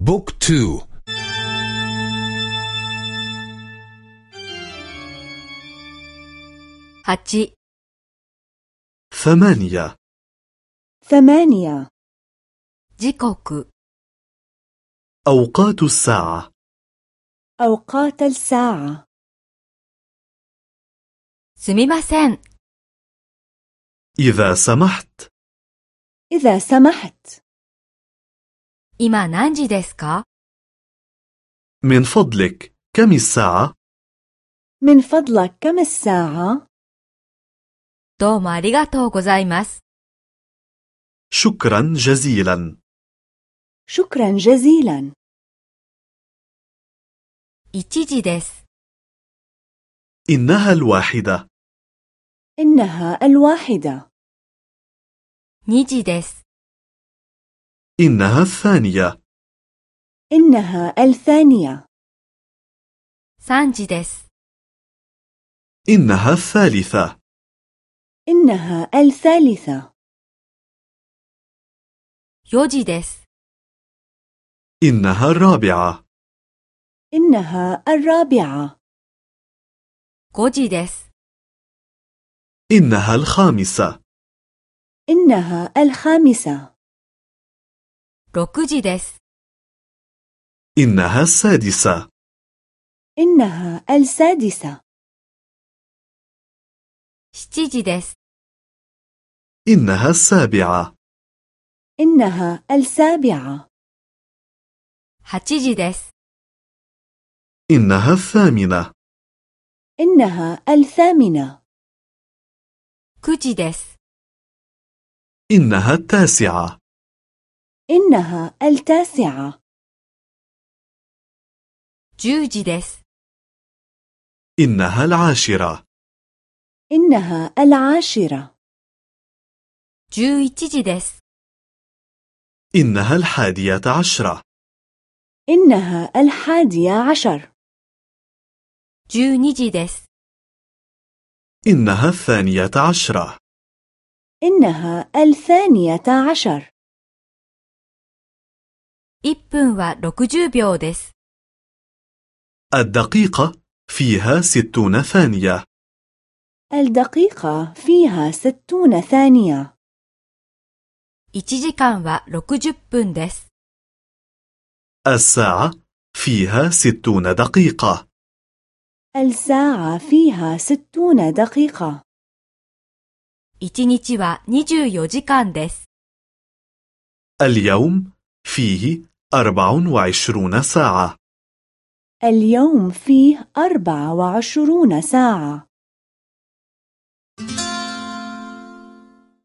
book two 八 ثمانية. ثمانية. 時刻 أوقات الساعة. أوقات الساعة. すみません إذا سمحت. إذا سمحت. 今何時ですか من فضلك كم الساعة؟ من فضلك كم الساعة؟ どうもありがとうございます。 شكرا جزيلا شكرا جزيلا 1時です。 إنها الواحدة إنها الواحدة 2時です。 إنها الثانية إنها الثانية 3時です。 إنها الثالثة إنها الثالثة 4時です。 إنها الرابعة إنها الرابعة 5時です。 إنها الخامسة إنها الخامسة 6時です。 إنها السادسة إنها السادسة 7時です。 إنها السابعة إنها السابعة 8時です。 إنها الثامنة إنها الثامنة 9時です。 إنها التاسعة إنها التاسعة 10時です。 إنها العاشرة إنها العاشرة 11時です。 إنها الحادية عشرة إنها الحادية عشر 12時です。 إنها الثانية عشرة إنها الثانية عشر 1分は60秒です。 الدقيقة فيها ستون ثانية الدقيقة فيها ستون ثانية 1時間は60分です。 الساعة فيها ستون دقيقة الساعة فيها ستون دقيقة 1日は24時間です。 اليوم فيه أربع وعشرون ساعة. اليوم فيه أربع وعشرون ساعة.